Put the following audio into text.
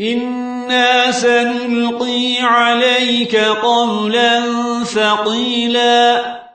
إنا سنلقي عليك قولا ثقيلا